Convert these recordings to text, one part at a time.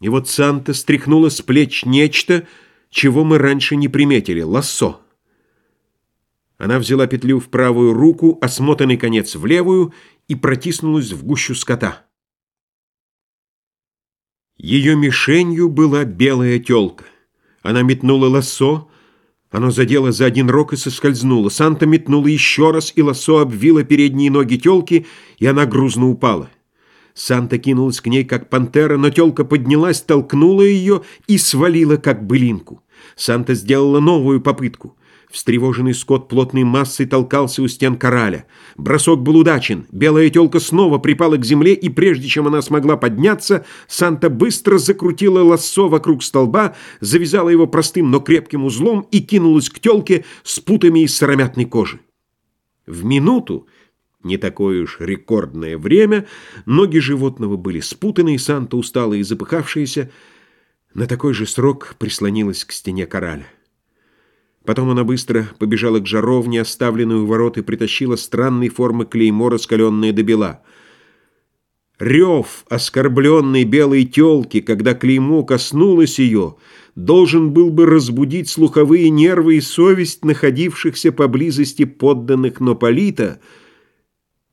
И вот Санта стряхнула с плеч нечто, чего мы раньше не приметили — лассо. Она взяла петлю в правую руку, осмотанный конец в левую и протиснулась в гущу скота. Ее мишенью была белая телка. Она метнула лассо, оно задело за один рог и соскользнуло. Санта метнула еще раз, и лассо обвила передние ноги телки, и она грузно упала. Санта кинулась к ней, как пантера, но телка поднялась, толкнула ее и свалила, как былинку. Санта сделала новую попытку. Встревоженный скот плотной массой толкался у стен кораля. Бросок был удачен. Белая телка снова припала к земле, и прежде чем она смогла подняться, Санта быстро закрутила лассо вокруг столба, завязала его простым, но крепким узлом и кинулась к телке с путами из сыромятной кожи. В минуту не такое уж рекордное время, ноги животного были спутаны, и Санта, усталая и запыхавшаяся, на такой же срок прислонилась к стене кораля. Потом она быстро побежала к жаровне, оставленную у ворот, и притащила странной формы клеймо, раскаленное до бела. Рев оскорбленной белой телки, когда клеймо коснулось ее, должен был бы разбудить слуховые нервы и совесть находившихся поблизости подданных Нополита —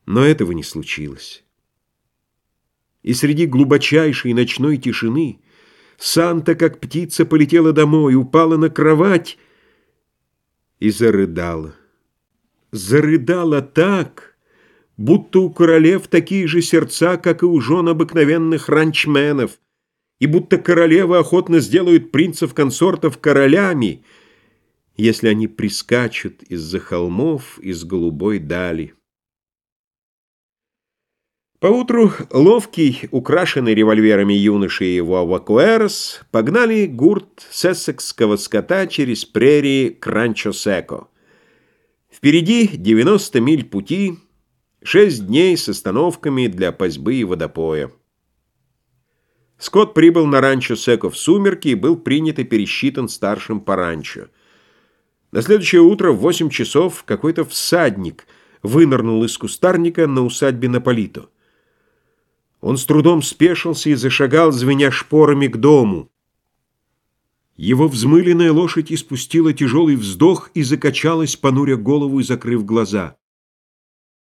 но этого не случилось. И среди глубочайшей ночной тишины Санта, как птица, полетела домой, упала на кровать и зарыдала. Зарыдала так, будто у королев такие же сердца, как и у жен обыкновенных ранчменов, и будто королевы охотно сделают принцев-консортов королями, если они прискачут из-за холмов из голубой дали. Поутру ловкий, украшенный револьверами юноши и его авакуэрос погнали гурт сессекского скота через прерии к Ранчо-Секо. Впереди 90 миль пути, 6 дней с остановками для пасьбы и водопоя. Скот прибыл на Ранчо-Секо в сумерки и был принят и пересчитан старшим по ранчо. На следующее утро в 8 часов какой-то всадник вынырнул из кустарника на усадьбе Наполито. Он с трудом спешился и зашагал, звеня шпорами к дому. Его взмыленная лошадь испустила тяжелый вздох и закачалась, понуря голову и закрыв глаза.